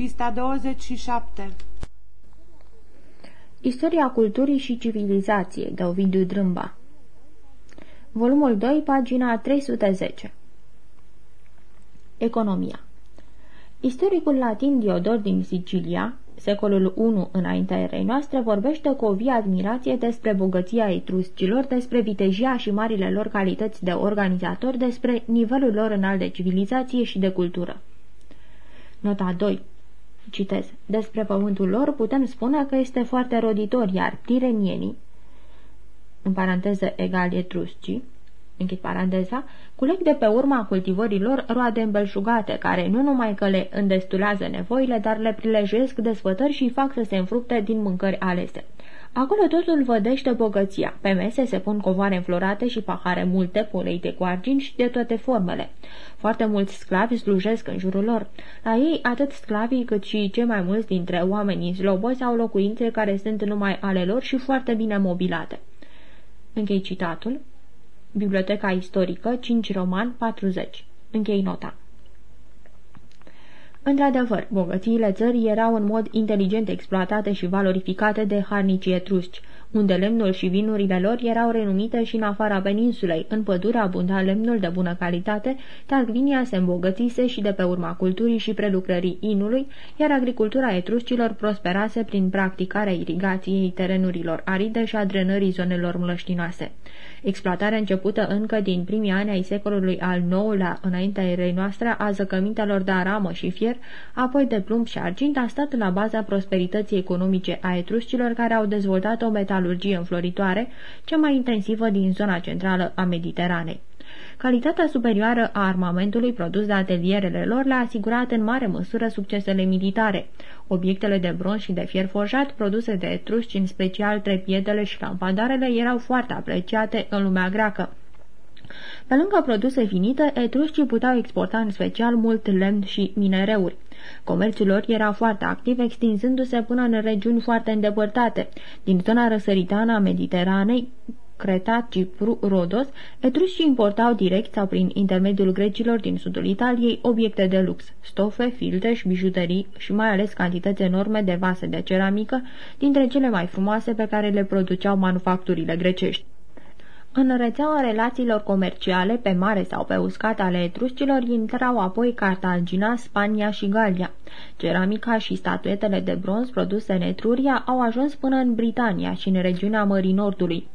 Pista 27 Istoria culturii și civilizației de Ovidiu Drâmba. Volumul 2, pagina 310 Economia. Istoricul latin Diodor din Sicilia, secolul I înaintea erei noastre, vorbește cu o vie admirație despre bogăția etruscilor, despre vitejia și marile lor calități de organizator, despre nivelul lor înalt de civilizație și de cultură. Nota 2 Citez. Despre pământul lor putem spune că este foarte roditor, iar tirenienii, în paranteză egal etruscii, închid paranteza, culeg de pe urma cultivărilor roade îmbelșugate, care nu numai că le îndestulează nevoile, dar le prilejuiesc desfătări și fac să se înfrupte din mâncări alese. Acolo totul vădește bogăția. Pe mese se pun covoare înflorate și pahare multe, poleite cu argint și de toate formele. Foarte mulți sclavi slujesc în jurul lor. La ei, atât sclavii cât și cei mai mulți dintre oamenii slobozi au locuințe care sunt numai ale lor și foarte bine mobilate. Închei citatul. Biblioteca istorică, 5 roman, 40. Închei nota. Într-adevăr, bogățiile țării erau în mod inteligent exploatate și valorificate de harnicii etrusci, unde lemnul și vinurile lor erau renumite și în afara peninsulei. În pădure abunda lemnul de bună calitate, Tarquinia se îmbogățise și de pe urma culturii și prelucrării inului, iar agricultura etruscilor prosperase prin practicarea irigației terenurilor aride și a drenării zonelor mlăștinoase. Exploatarea începută încă din primii ani ai secolului al IX-lea, înaintea erei noastre, a zăcămintelor de aramă și fier, apoi de plumb și argint, a stat la baza prosperității economice a etruscilor care au dezvoltat o metalurgie înfloritoare, cea mai intensivă din zona centrală a Mediteranei. Calitatea superioară a armamentului produs de atelierele lor le-a asigurat în mare măsură succesele militare. Obiectele de bronz și de fier forjat produse de etrusci, în special trepiedele și lampadarele, erau foarte apreciate în lumea greacă. Pe lângă produse finite, etruscii puteau exporta în special mult lemn și minereuri. Comerțul lor era foarte activ, extinzându-se până în regiuni foarte îndepărtate. Din zona răsăritană a Mediteranei, Creta, Cipru, Rodos, etrușii importau direct sau prin intermediul grecilor din sudul Italiei obiecte de lux, stofe, filtre bijuterii și mai ales cantități enorme de vase de ceramică, dintre cele mai frumoase pe care le produceau manufacturile grecești. În rețeaua relațiilor comerciale, pe mare sau pe uscat ale etruscilor, intrau apoi Cartagina, Spania și Galia. Ceramica și statuetele de bronz produse în Etruria au ajuns până în Britania și în regiunea Mării Nordului.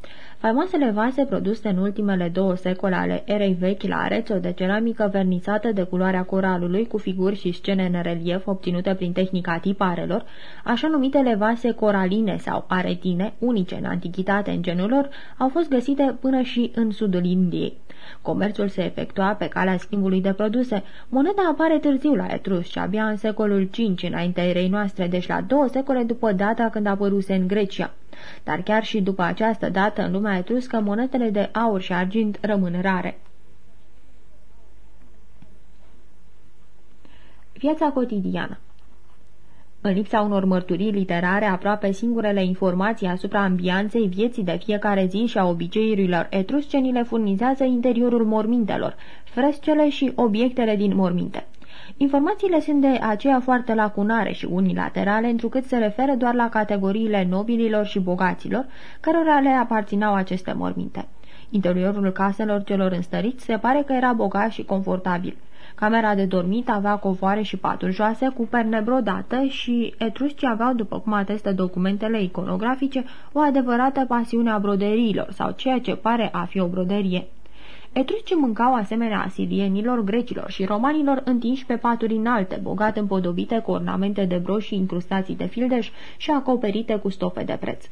Faimoasele vase produse în ultimele două secole ale erei vechi la Arezzo de ceramică vernisată de culoarea coralului cu figuri și scene în relief obținute prin tehnica tiparelor, așa numitele vase coraline sau aretine, unice în antichitate în genul lor, au fost găsite până și în sudul Indiei. Comerțul se efectua pe calea schimbului de produse. Moneda apare târziu la Etrus și abia în secolul V înaintea erei noastre, deci la două secole după data când a apăruse în Grecia. Dar chiar și după această dată, în lumea etruscă, monetele de aur și argint rămân rare. Viața cotidiană în lipsa unor mărturii literare, aproape singurele informații asupra ambianței vieții de fiecare zi și a obiceiurilor etrusceni le furnizează interiorul mormintelor, frescele și obiectele din morminte. Informațiile sunt de aceea foarte lacunare și unilaterale, întrucât se referă doar la categoriile nobililor și bogaților, cărora le aparținau aceste morminte. Interiorul caselor celor înstăriți se pare că era bogat și confortabil. Camera de dormit avea covoare și paturi joase cu perne brodată și etruscii aveau, după cum atestă documentele iconografice, o adevărată pasiune a broderiilor sau ceea ce pare a fi o broderie. Etruscii mâncau asemenea asirienilor, grecilor și romanilor întinși pe paturi înalte, bogat împodobite cu ornamente de broși și incrustații de fildeș și acoperite cu stofe de preț.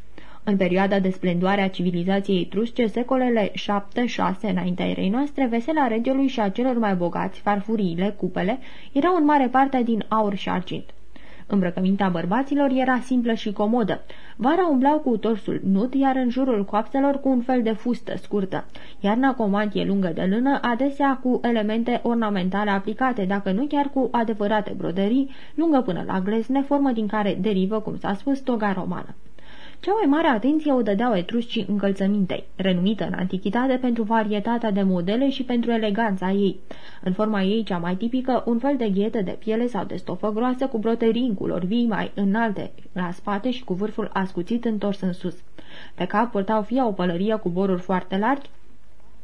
În perioada de splendoare a civilizației etrusce, secolele 7-6 înaintea erei noastre, vesela regelui și a celor mai bogați, farfuriile, cupele, erau în mare parte din aur și argint. Îmbrăcămintea bărbaților era simplă și comodă. Vara umblau cu torsul nut, iar în jurul coapselor cu un fel de fustă scurtă. Iarna cu o mantie lungă de lână, adesea cu elemente ornamentale aplicate, dacă nu chiar cu adevărate broderii, lungă până la glezne, formă din care derivă, cum s-a spus, toga romană. Cea mai mare atenție o dădeau etruscii încălțămintei, renumită în antichitate pentru varietatea de modele și pentru eleganța ei. În forma ei cea mai tipică, un fel de ghetă de piele sau de stofă groasă cu broterii în culori vii mai înalte la spate și cu vârful ascuțit întors în sus. Pe cap purtau fie o pălărie cu boruri foarte largi,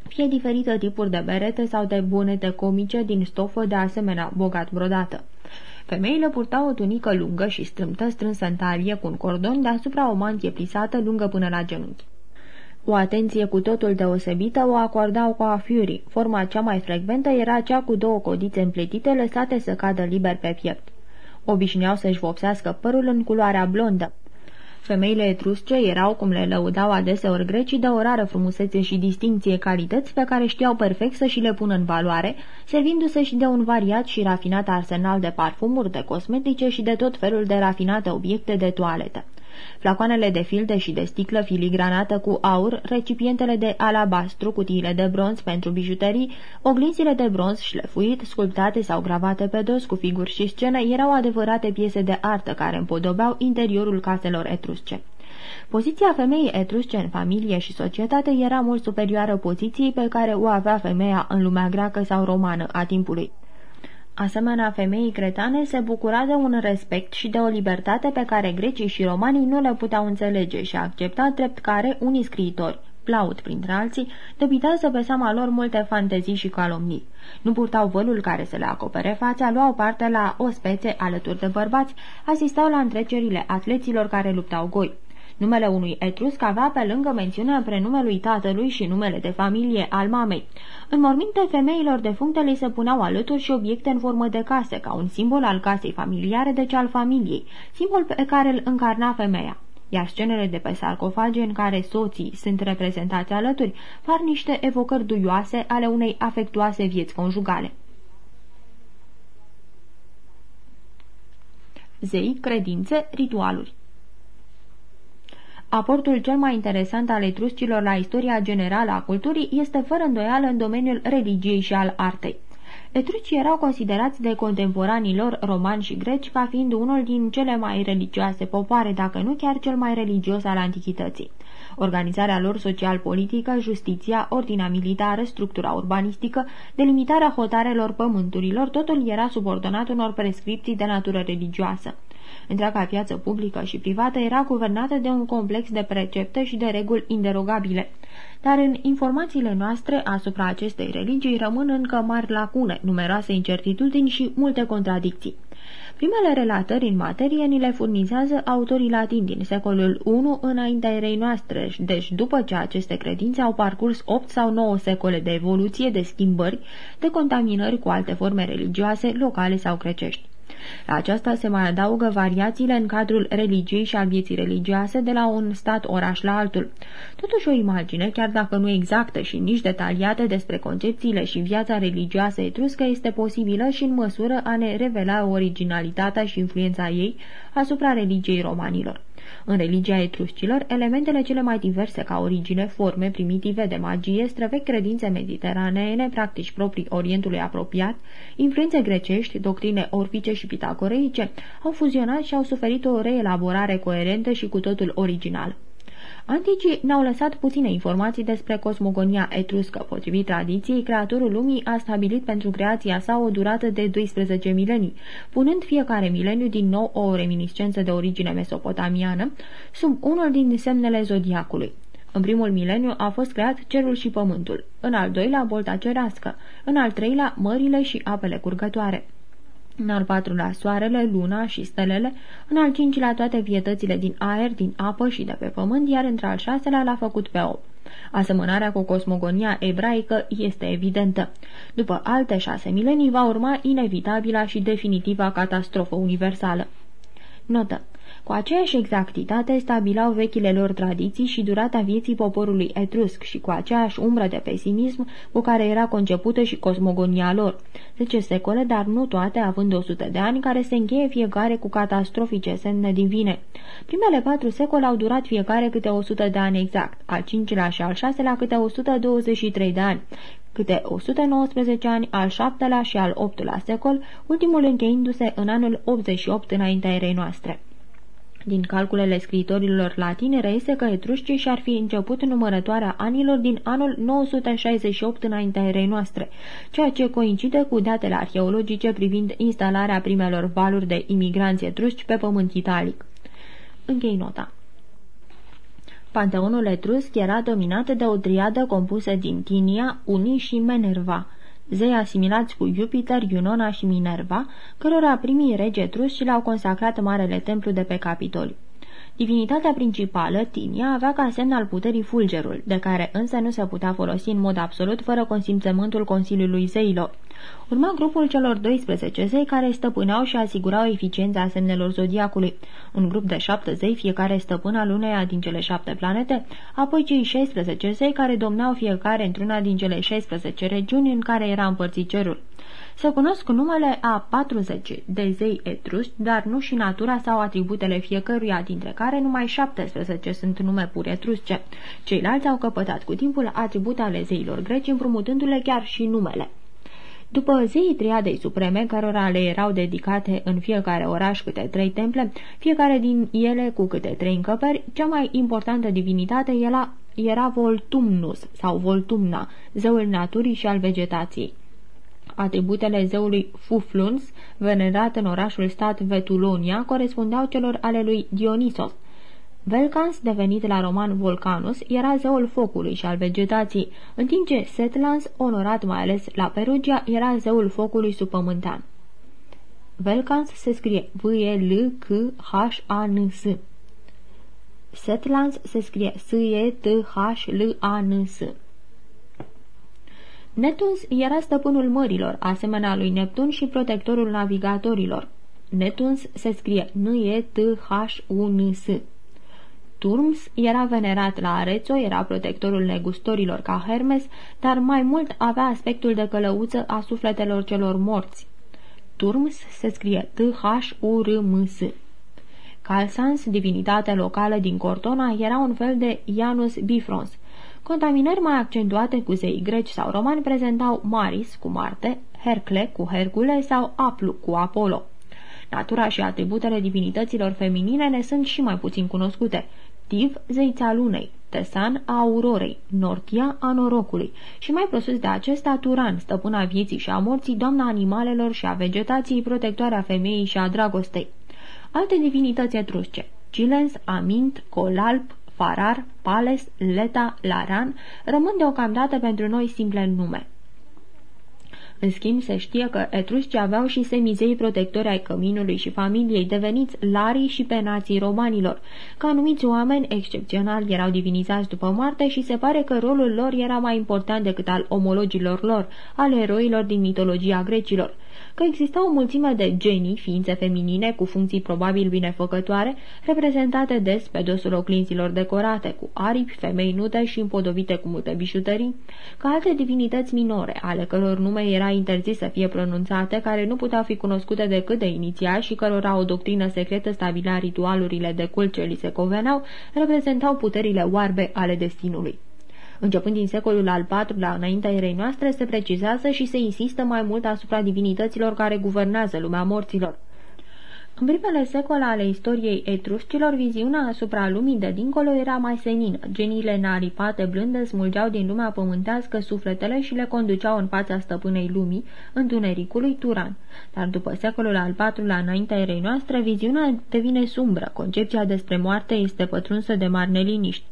fie diferite tipuri de berete sau de bunete comice din stofă de asemenea bogat brodată. Femeile purtau o tunică lungă și strâmtă, strânsă în talie cu un cordon deasupra o mantie plisată lungă până la genunchi. O atenție cu totul deosebită o acordau coafiurii. Forma cea mai frecventă era cea cu două codițe împletite lăsate să cadă liber pe piept. Obișnuiau să-și vopsească părul în culoarea blondă. Femeile etrusce erau, cum le lăudau adeseori grecii, de o rară frumusețe și distinție calități pe care știau perfect să și le pună în valoare, servindu-se și de un variat și rafinat arsenal de parfumuri, de cosmetice și de tot felul de rafinate obiecte de toaletă flacoanele de filde și de sticlă filigranată cu aur, recipientele de alabastru, cutiile de bronz pentru bijuterii, oglinzile de bronz șlefuit, sculptate sau gravate pe dos cu figuri și scene erau adevărate piese de artă care împodobeau interiorul caselor etrusce. Poziția femeii etrusce în familie și societate era mult superioară poziției pe care o avea femeia în lumea greacă sau romană a timpului. Asemenea, femeii cretane se bucura de un respect și de o libertate pe care grecii și romanii nu le puteau înțelege și accepta drept care unii scriitori, Plaut printre alții, debitează pe seama lor multe fantezii și calomnii. Nu purtau vălul care să le acopere fața, luau parte la o spețe alături de bărbați, asistau la întrecerile atleților care luptau goi. Numele unui etrusc avea pe lângă mențiunea prenumelui tatălui și numele de familie al mamei. În morminte femeilor defuncte li se puneau alături și obiecte în formă de case, ca un simbol al casei familiare, deci al familiei, simbol pe care îl încarna femeia iar scenele de pe sarcofage în care soții sunt reprezentați alături par niște evocări duioase ale unei afectuoase vieți conjugale. Zei, credințe, ritualuri Aportul cel mai interesant al etruscilor la istoria generală a culturii este fără îndoială în domeniul religiei și al artei. Etrucii erau considerați de contemporanii lor romani și greci ca fiind unul din cele mai religioase popoare, dacă nu chiar cel mai religios al antichității. Organizarea lor social-politică, justiția, ordinea militară, structura urbanistică, delimitarea hotarelor pământurilor, totul era subordonat unor prescripții de natură religioasă. Întreaga piață publică și privată era guvernată de un complex de precepte și de reguli inderogabile. Dar în informațiile noastre asupra acestei religii rămân încă mari lacune, numeroase incertitudini și multe contradicții. Primele relatări în materie ni le furnizează autorii latini din secolul I înaintea erei noastre, deci după ce aceste credințe au parcurs 8 sau 9 secole de evoluție, de schimbări, de contaminări cu alte forme religioase, locale sau crecești. La aceasta se mai adaugă variațiile în cadrul religiei și al vieții religioase de la un stat-oraș la altul. Totuși o imagine, chiar dacă nu exactă și nici detaliată despre concepțiile și viața religioasă etruscă, este posibilă și în măsură a ne revela originalitatea și influența ei asupra religiei romanilor. În religia etruscilor, elementele cele mai diverse ca origine, forme primitive de magie, străvechi credințe mediteraneene, practici proprii Orientului apropiat, influențe grecești, doctrine orfice și pitagoreice, au fuzionat și au suferit o reelaborare coerentă și cu totul originală. Anticii ne-au lăsat puține informații despre cosmogonia etruscă. Potrivit tradiției, creatorul lumii a stabilit pentru creația sa o durată de 12 milenii, punând fiecare mileniu din nou o reminiscență de origine mesopotamiană sub unul din semnele zodiacului. În primul mileniu a fost creat cerul și pământul, în al doilea bolta cerească, în al treilea mările și apele curgătoare în al patrulea soarele, luna și stelele, în al cincilea toate vietățile din aer, din apă și de pe pământ, iar între al șaselea l-a făcut pe om. Asemănarea cu cosmogonia ebraică este evidentă. După alte șase milenii va urma inevitabila și definitiva catastrofă universală. Notă. Cu aceeași exactitate stabilau vechile lor tradiții și durata vieții poporului etrusc și cu aceeași umbră de pesimism cu care era concepută și cosmogonia lor. Zece secole, dar nu toate, având 100 de ani, care se încheie fiecare cu catastrofice semne divine. Primele patru secole au durat fiecare câte 100 de ani exact, al cincilea și al șaselea câte 123 de ani, câte 119 ani, al șaptelea și al optulea secol, ultimul încheindu-se în anul 88 înaintea erei noastre. Din calculele scritorilor latine reiese că etruscii și-ar fi început numărătoarea anilor din anul 968 înaintea erei noastre, ceea ce coincide cu datele arheologice privind instalarea primelor valuri de imigranți etrusci pe pământ italic. Închei nota. Panteonul etrusc era dominat de o triadă compusă din Tinia, Uni și Menerva, zei asimilați cu Jupiter, Iunona și Minerva, cărora primii regi etruși le-au consacrat marele templu de pe Capitoliu. Divinitatea principală, Tinia, avea ca semn al puterii fulgerul, de care însă nu se putea folosi în mod absolut fără consimțământul Consiliului Zeilor. Urma grupul celor 12 zei care stăpâneau și asigurau eficiența semnelor zodiacului. Un grup de șapte zei, fiecare stăpân al uneia din cele șapte planete, apoi cei 16 zei care domnau fiecare într-una din cele 16 regiuni în care era împărțit cerul. Se cunosc numele a 40 de zei etrusci, dar nu și natura sau atributele fiecăruia, dintre care numai 17 sunt nume pur etrusce. Ceilalți au căpătat cu timpul atribute ale zeilor greci, împrumutându-le chiar și numele. După zeii triadei supreme, cărora le erau dedicate în fiecare oraș câte trei temple, fiecare din ele cu câte trei încăperi, cea mai importantă divinitate era, era Voltumnus sau Voltumna, zeul naturii și al vegetației. Atributele zeului Fufluns, venerat în orașul stat Vetulonia, corespundeau celor ale lui Dionisos. Velcans, devenit la roman Volcanus, era zeul focului și al vegetației, în timp ce Setlans, onorat mai ales la Perugia, era zeul focului subpământean. Velcans se scrie V-E-L-C-H-A-N-S. Setlans se scrie S-E-T-H-L-A-N-S. Netuns era stăpânul mărilor, asemenea lui Neptun și protectorul navigatorilor. Netuns se scrie N-E-T-H-U-N-S. Turms era venerat la Arețo, era protectorul negustorilor ca Hermes, dar mai mult avea aspectul de călăuță a sufletelor celor morți. Turms se scrie T-H-U-R-M-S. Calsans, divinitate locală din Cortona, era un fel de Janus Bifrons, Contaminări mai accentuate cu zei greci sau romani prezentau Maris cu Marte, Hercle cu Hercule sau Aplu cu Apollo. Natura și atributele divinităților feminine ne sunt și mai puțin cunoscute. Tiv, zeița lunei, Tesan a aurorei, Nortia a norocului și mai presus de acesta Turan, stăpâna vieții și a morții, doamna animalelor și a vegetației, protectoarea femeii și a dragostei. Alte divinități etrusce, Cilens, Amint, Colalp, Farar, Pales, Leta, Laran rămân deocamdată pentru noi simple nume. În schimb, se știe că etruscii aveau și semizei protectori ai căminului și familiei, deveniți larii și penații romanilor. Ca anumiți oameni excepționali erau divinizați după moarte și se pare că rolul lor era mai important decât al omologilor lor, al eroilor din mitologia grecilor că exista o mulțime de genii, ființe feminine cu funcții probabil binefăcătoare, reprezentate des pe dosul oglinzilor decorate, cu aripi, femei nude și împodobite cu multe bișutării, ca alte divinități minore, ale căror nume era interzis să fie pronunțate, care nu puteau fi cunoscute decât de inițial și cărora o doctrină secretă stabilea ritualurile de cult ce li se conveneau, reprezentau puterile oarbe ale destinului. Începând din secolul al IV-lea înaintea erei noastre, se precizează și se insistă mai mult asupra divinităților care guvernează lumea morților. În primele secole ale istoriei etruscilor, viziunea asupra lumii de dincolo era mai senină. Geniile naripate blânde smulgeau din lumea pământească sufletele și le conduceau în fața stăpânei lumii, întunericului Turan. Dar după secolul al IV-lea înaintea erei noastre, viziunea devine sumbră. Concepția despre moarte este pătrunsă de mari neliniști.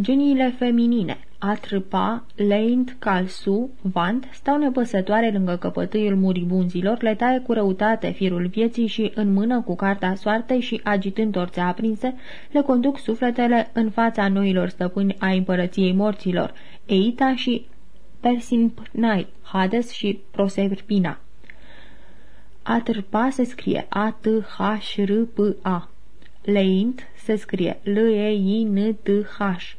Geniile feminine, Atrpa, Leint, Calsu, Vant, stau nepăsătoare lângă căpătâiul muribunzilor, le taie cu răutate firul vieții și, în mână cu cartea soartei și agitând torțe aprinse, le conduc sufletele în fața noilor stăpâni a împărăției morților, Eita și Persimpnai, Hades și Proserpina. Atrpa se scrie A-T-H-R-P-A. Leint se scrie L-E-I-N-T-H.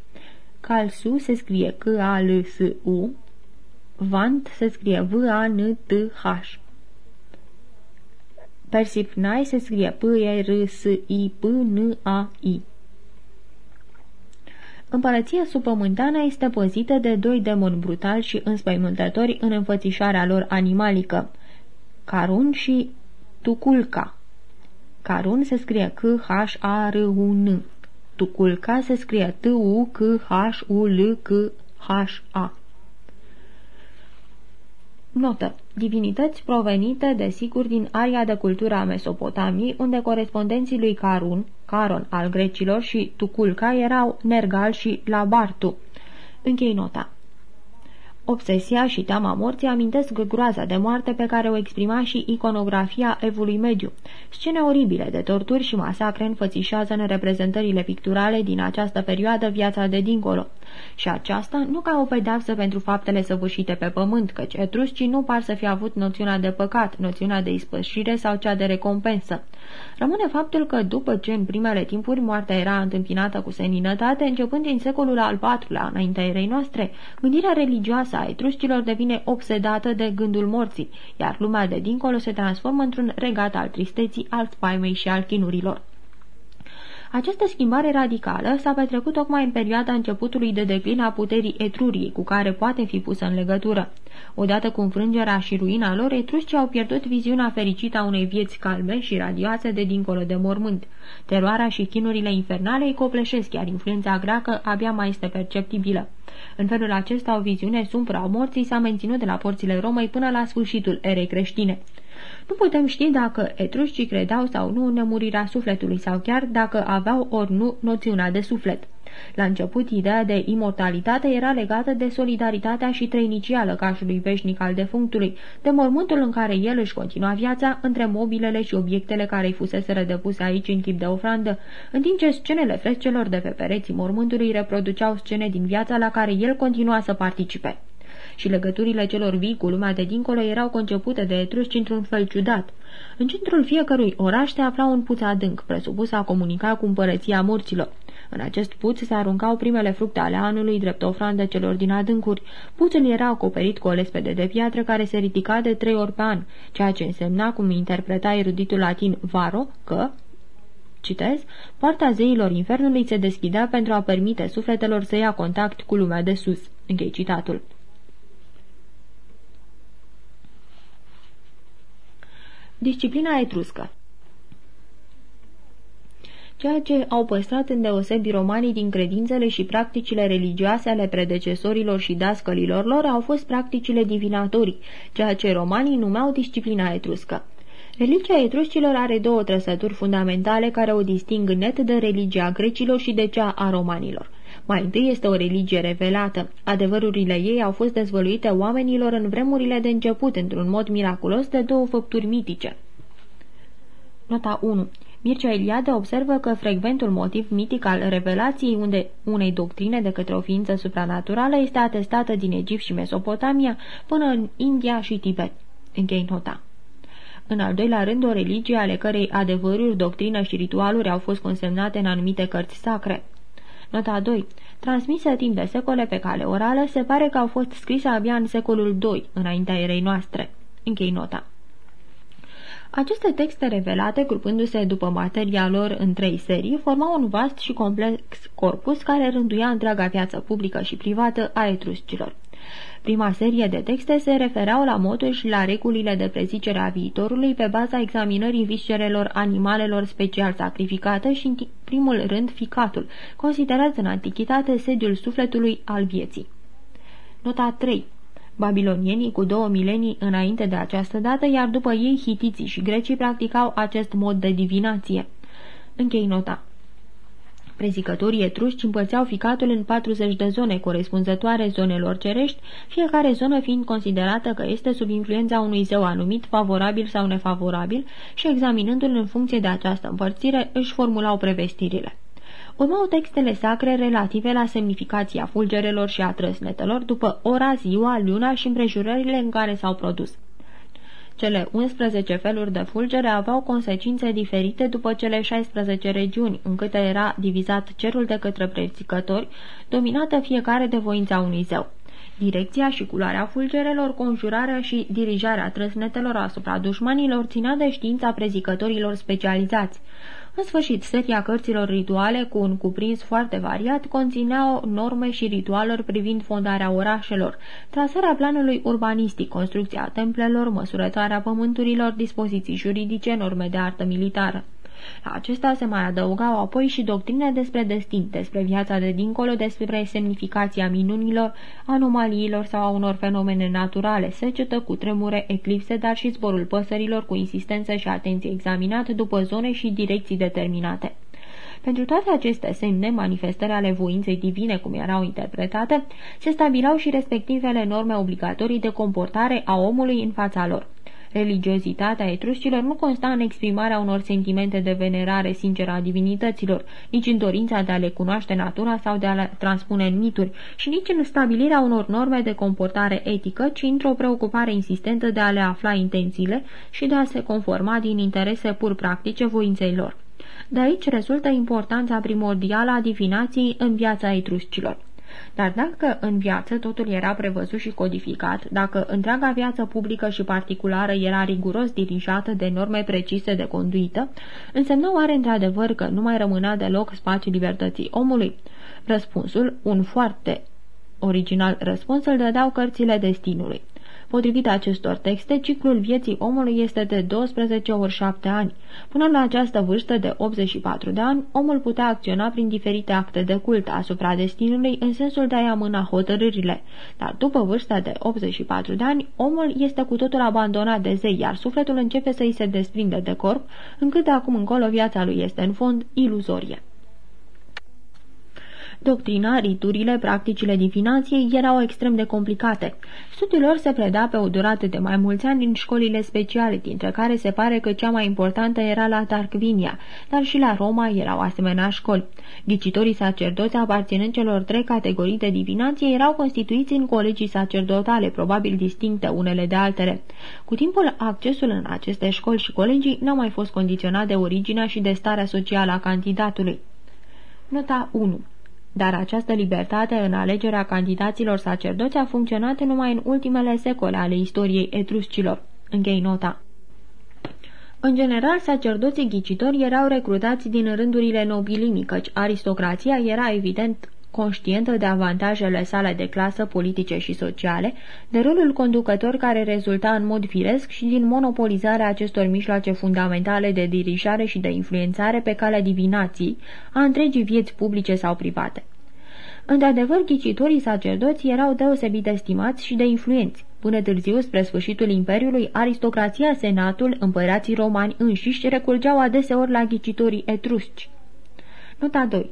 Calsu se scrie C-A-L-S-U. Vant se scrie V-A-N-T-H. Persipnai se scrie P-E-R-S-I-P-N-A-I. Împărăția supământană este păzită de doi demoni brutali și înspăimântători în înfățișarea lor animalică, Carun și Tuculca. Carun se scrie C-H-A-R-U-N. Tuculca se scrie T-U-C-H-U-L-C-H-A. Notă. Divinități provenite, desigur, din aria de cultură a Mesopotamiei, unde corespondenții lui Carun, Caron al grecilor și Tuculca erau Nergal și Labartu. Închei nota. Obsesia și teama morții amintesc groaza de moarte pe care o exprima și iconografia evului mediu. Scene oribile de torturi și masacre înfățișează în reprezentările picturale din această perioadă viața de dincolo. Și aceasta nu ca o pedeapsă pentru faptele săvârșite pe pământ, căci etruscii nu par să fi avut noțiunea de păcat, noțiunea de ispășire sau cea de recompensă. Rămâne faptul că după ce în primele timpuri moartea era întâmpinată cu seninătate, începând din secolul al IV-lea înaintea erei noastre, gândirea religioasă a etruscilor devine obsedată de gândul morții, iar lumea de dincolo se transformă într-un regat al tristeții, al spaimei și al chinurilor. Această schimbare radicală s-a petrecut tocmai în perioada începutului de declin a puterii Etruriei, cu care poate fi pusă în legătură. Odată cu înfrângerea și ruina lor, etruscii au pierdut viziunea fericită a unei vieți calme și radioase de dincolo de mormânt. Teroarea și chinurile infernale îi copleșesc, iar influența greacă abia mai este perceptibilă. În felul acesta, o viziune sumpră a morții s-a menținut de la porțile Romei până la sfârșitul erei creștine. Nu putem ști dacă etruscii credeau sau nu în nemurirea sufletului sau chiar dacă aveau ori nu noțiunea de suflet. La început, ideea de imortalitate era legată de solidaritatea și trăinicia lăcașului veșnic al defunctului, de mormântul în care el își continua viața între mobilele și obiectele care îi fusese depuse aici în tip de ofrandă, în timp ce scenele frescelor de pe pereții mormântului reproduceau scene din viața la care el continua să participe și legăturile celor vii cu lumea de dincolo erau concepute de etrusci într-un fel ciudat. În centrul fiecărui oraș se afla un puț adânc, presupus a comunica cu împărăția morților. În acest puț se aruncau primele fructe ale anului drept ofrandă celor din adâncuri. Puțul era acoperit cu o lespede de piatră care se ridica de trei ori pe an, ceea ce însemna, cum interpreta eruditul latin Varo, că Citez, poarta zeilor infernului se deschidea pentru a permite sufletelor să ia contact cu lumea de sus. Închei citatul. Disciplina etruscă ceea ce au păstrat îndeosebi romanii din credințele și practicile religioase ale predecesorilor și dascălilor lor au fost practicile divinatorii, ceea ce romanii numeau disciplina etruscă. Religia etruscilor are două trăsături fundamentale care o disting net de religia grecilor și de cea a romanilor. Mai întâi este o religie revelată. Adevărurile ei au fost dezvăluite oamenilor în vremurile de început, într-un mod miraculos, de două făpturi mitice. Nota 1. Mircea Eliade observă că frecventul motiv mitic al revelației unde unei doctrine de către o ființă supranaturală este atestată din Egipt și Mesopotamia până în India și Tibet. Închei nota. În al doilea rând, o religie ale cărei adevăruri, doctrină și ritualuri au fost consemnate în anumite cărți sacre. Nota 2. Transmise timp de secole pe cale orală, se pare că au fost scrise abia în secolul II, înaintea erei noastre. Închei nota. Aceste texte revelate, grupându-se după materia lor în trei serii, formau un vast și complex corpus care rânduia întreaga viață publică și privată a etruscilor. Prima serie de texte se refereau la modul și la regulile de prezicere a viitorului pe baza examinării viscerelor animalelor special sacrificate și, în primul rând, ficatul, considerat în antichitate sediul sufletului al vieții. Nota 3 Babilonienii cu două milenii înainte de această dată, iar după ei hitiții și grecii practicau acest mod de divinație. Închei nota. Prezicătorii etruști împărțeau ficatul în 40 de zone corespunzătoare zonelor cerești, fiecare zonă fiind considerată că este sub influența unui zeu anumit, favorabil sau nefavorabil, și examinându-l în funcție de această împărțire, își formulau prevestirile. Urmau textele sacre relative la semnificația fulgerelor și a trăsnetelor după ora, ziua, luna și împrejurările în care s-au produs. Cele 11 feluri de fulgere aveau consecințe diferite după cele 16 regiuni, în câte era divizat cerul de către prețicători, dominată fiecare de voința unui zeu. Direcția și culoarea fulgerelor, conjurarea și dirijarea trăsnetelor asupra dușmanilor ținea de știința prezicătorilor specializați. În sfârșit, seria cărților rituale, cu un cuprins foarte variat, conțineau norme și ritualuri privind fondarea orașelor, trasarea planului urbanistic, construcția templelor, măsurătoarea pământurilor, dispoziții juridice, norme de artă militară. La acesta se mai adăugau apoi și doctrine despre destin, despre viața de dincolo, despre semnificația minunilor, anomaliilor sau a unor fenomene naturale, secetă cu tremure, eclipse, dar și zborul păsărilor cu insistență și atenție examinat după zone și direcții determinate. Pentru toate aceste semne, manifestări ale voinței divine cum erau interpretate, se stabilau și respectivele norme obligatorii de comportare a omului în fața lor. Religiozitatea etruscilor nu consta în exprimarea unor sentimente de venerare sinceră a divinităților, nici în dorința de a le cunoaște natura sau de a le transpune în mituri, și nici în stabilirea unor norme de comportare etică, ci într-o preocupare insistentă de a le afla intențiile și de a se conforma din interese pur practice voinței lor. De aici rezultă importanța primordială a divinației în viața etruscilor. Dar dacă în viață totul era prevăzut și codificat, dacă întreaga viață publică și particulară era riguros dirijată de norme precise de conduită, însemna oare într-adevăr că nu mai rămânea deloc spațiu libertății omului? Răspunsul, un foarte original răspuns, îl dădeau cărțile destinului. Potrivit acestor texte, ciclul vieții omului este de 12 ori 7 ani. Până la această vârstă de 84 de ani, omul putea acționa prin diferite acte de cult asupra destinului în sensul de a-i amâna hotărârile. Dar după vârsta de 84 de ani, omul este cu totul abandonat de zei, iar sufletul începe să îi se desprinde de corp, încât de acum încolo viața lui este în fond iluzorie. Doctrina, riturile, practicile divinației erau extrem de complicate. Studiul lor se preda pe o durată de mai mulți ani în școlile speciale, dintre care se pare că cea mai importantă era la Tarquinia, dar și la Roma erau asemenea școli. Ghicitorii sacerdoți aparținând celor trei categorii de divinație erau constituiți în colegii sacerdotale, probabil distincte unele de altele. Cu timpul, accesul în aceste școli și colegii n-au mai fost condiționat de originea și de starea socială a candidatului. Nota 1 dar această libertate în alegerea candidaților sacerdoți a funcționat numai în ultimele secole ale istoriei etruscilor. Închei nota. În general, sacerdoții ghicitori erau recrutați din rândurile nobilimii, căci aristocrația era evident conștientă de avantajele sale de clasă politice și sociale, de rolul conducător care rezulta în mod firesc și din monopolizarea acestor mijloace fundamentale de dirijare și de influențare pe calea divinației, a întregii vieți publice sau private. Într-adevăr, ghicitorii sacerdoți erau deosebit estimați și de influenți. Până târziu, spre sfârșitul Imperiului, aristocrația, senatul, împărații romani înșiși recurgeau adeseori la ghicitorii etrusci. Nota 2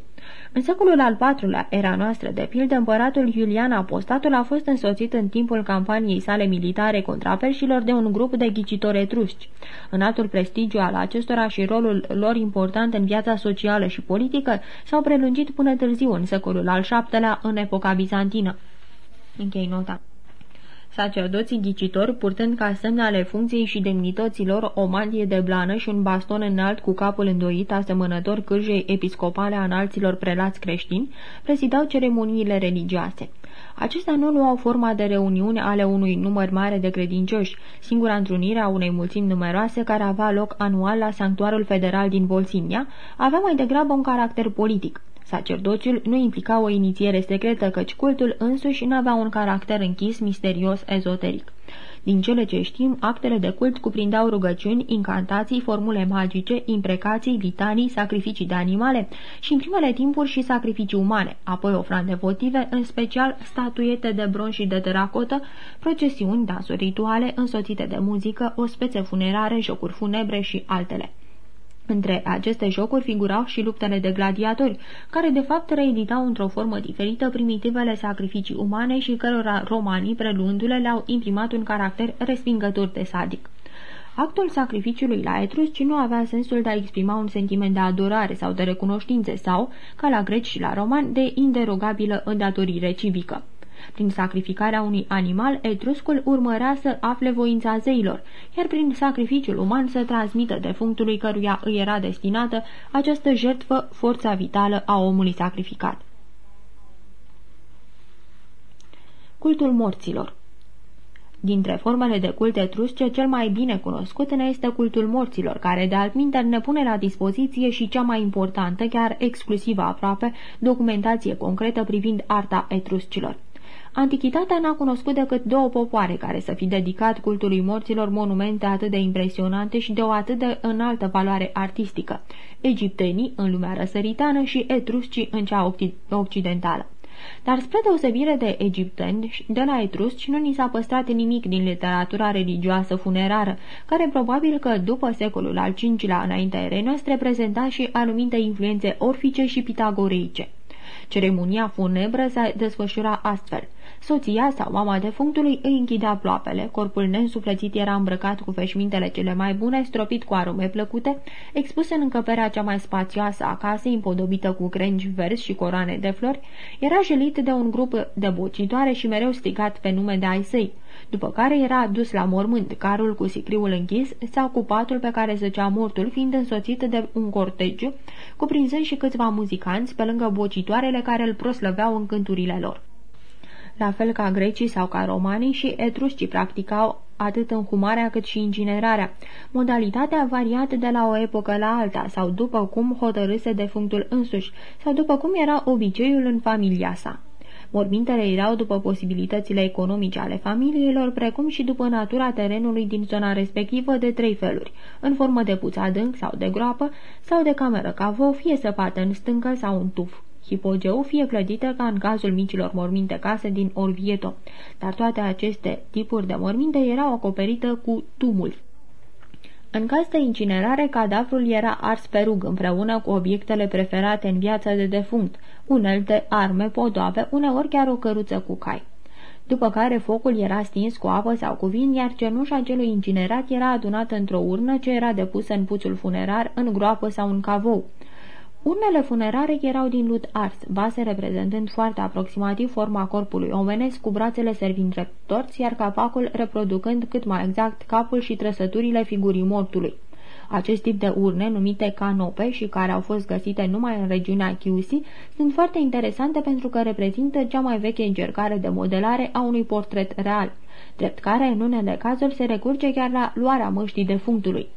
în secolul al IV-lea, era noastră, de pildă, împăratul Iulian Apostatul a fost însoțit în timpul campaniei sale militare contra perșilor de un grup de ghicitori etrusci. În altul prestigiu al acestora și rolul lor important în viața socială și politică s-au prelungit până târziu, în secolul al VII-lea, în epoca bizantină. Închei nota. Sacerdoții ghicitori, purtând ca semne ale funcției și demnităților o mantie de blană și un baston înalt cu capul îndoit, asemănător cârjei episcopale a înalților prelați creștini, prezidau ceremoniile religioase. Acestea nu luau forma de reuniune ale unui număr mare de credincioși, singura întrunire a unei mulțimi numeroase care avea loc anual la Sanctuarul Federal din Volsimia, avea mai degrabă un caracter politic. Sacerdoțiul nu implica o inițiere secretă, căci cultul însuși nu avea un caracter închis, misterios, ezoteric. Din cele ce știm, actele de cult cuprindeau rugăciuni, incantații, formule magice, imprecații, litanii, sacrificii de animale și, în primele timpuri, și sacrificii umane, apoi ofrande votive, în special statuiete de bronz și de teracotă, procesiuni, dansuri rituale, însoțite de muzică, o spețe funerare, jocuri funebre și altele. Între aceste jocuri figurau și luptele de gladiatori, care de fapt reeditau într-o formă diferită primitivele sacrificii umane și cărora romanii, preluându-le, le-au imprimat un caracter respingător de sadic. Actul sacrificiului la etrusci nu avea sensul de a exprima un sentiment de adorare sau de recunoștințe sau, ca la greci și la romani, de inderogabilă îndatorire civică. Prin sacrificarea unui animal, etruscul urmărea să afle voința zeilor, iar prin sacrificiul uman să transmită defunctului căruia îi era destinată această jertfă forța vitală a omului sacrificat. Cultul morților Dintre formele de cult etrusce, cel mai bine cunoscut ne este cultul morților, care de altminteri ne pune la dispoziție și cea mai importantă, chiar exclusivă aproape, documentație concretă privind arta etruscilor. Antichitatea n-a cunoscut decât două popoare care să fi dedicat cultului morților monumente atât de impresionante și de o atât de înaltă valoare artistică, egiptenii în lumea răsăritană și etruscii în cea occidentală. Dar spre deosebire de egipteni, de la etrusci nu ni s-a păstrat nimic din literatura religioasă funerară, care probabil că după secolul al V-lea înaintea erei noastre prezenta și anumite influențe orfice și pitagoreice. Ceremonia funebră se desfășura astfel – Soția sau mama defunctului îi închidea ploapele, corpul neînsuflețit era îmbrăcat cu veșmintele cele mai bune, stropit cu arume plăcute, expus în încăperea cea mai spațioasă a casei, împodobită cu crengi verzi și coroane de flori, era jelit de un grup de bocitoare și mereu strigat pe nume de ai săi, după care era dus la mormânt, carul cu sicriul închis sau cu patul pe care zăcea mortul, fiind însoțit de un cortegiu, cuprinzând și câțiva muzicanți pe lângă bocitoarele care îl proslăveau în cânturile lor la fel ca grecii sau ca romanii și etruscii practicau atât înhumarea cât și incinerarea. Modalitatea variat de la o epocă la alta sau după cum hotărâse defunctul însuși sau după cum era obiceiul în familia sa. Mormintele erau după posibilitățile economice ale familiilor, precum și după natura terenului din zona respectivă de trei feluri, în formă de puț adânc sau de groapă, sau de cameră cavou, fie săpată în stâncă sau în tuf hipogeu, fie clădită ca în cazul micilor morminte case din Orvieto, dar toate aceste tipuri de morminte erau acoperite cu tumul. În caz de incinerare, cadavrul era ars pe rug împreună cu obiectele preferate în viața de defunct, unelte, arme, podoabe, uneori chiar o căruță cu cai. După care focul era stins cu apă sau cu vin, iar cenușa celui incinerat era adunată într-o urnă ce era depusă în puțul funerar, în groapă sau în cavou. Urnele funerare erau din lut ars, vase reprezentând foarte aproximativ forma corpului omenesc, cu brațele servind drept torți, iar capacul reproducând cât mai exact capul și trăsăturile figurii mortului. Acest tip de urne, numite canope și care au fost găsite numai în regiunea Chiusi, sunt foarte interesante pentru că reprezintă cea mai veche încercare de modelare a unui portret real, drept care, în unele cazuri, se recurge chiar la luarea măștii defunctului.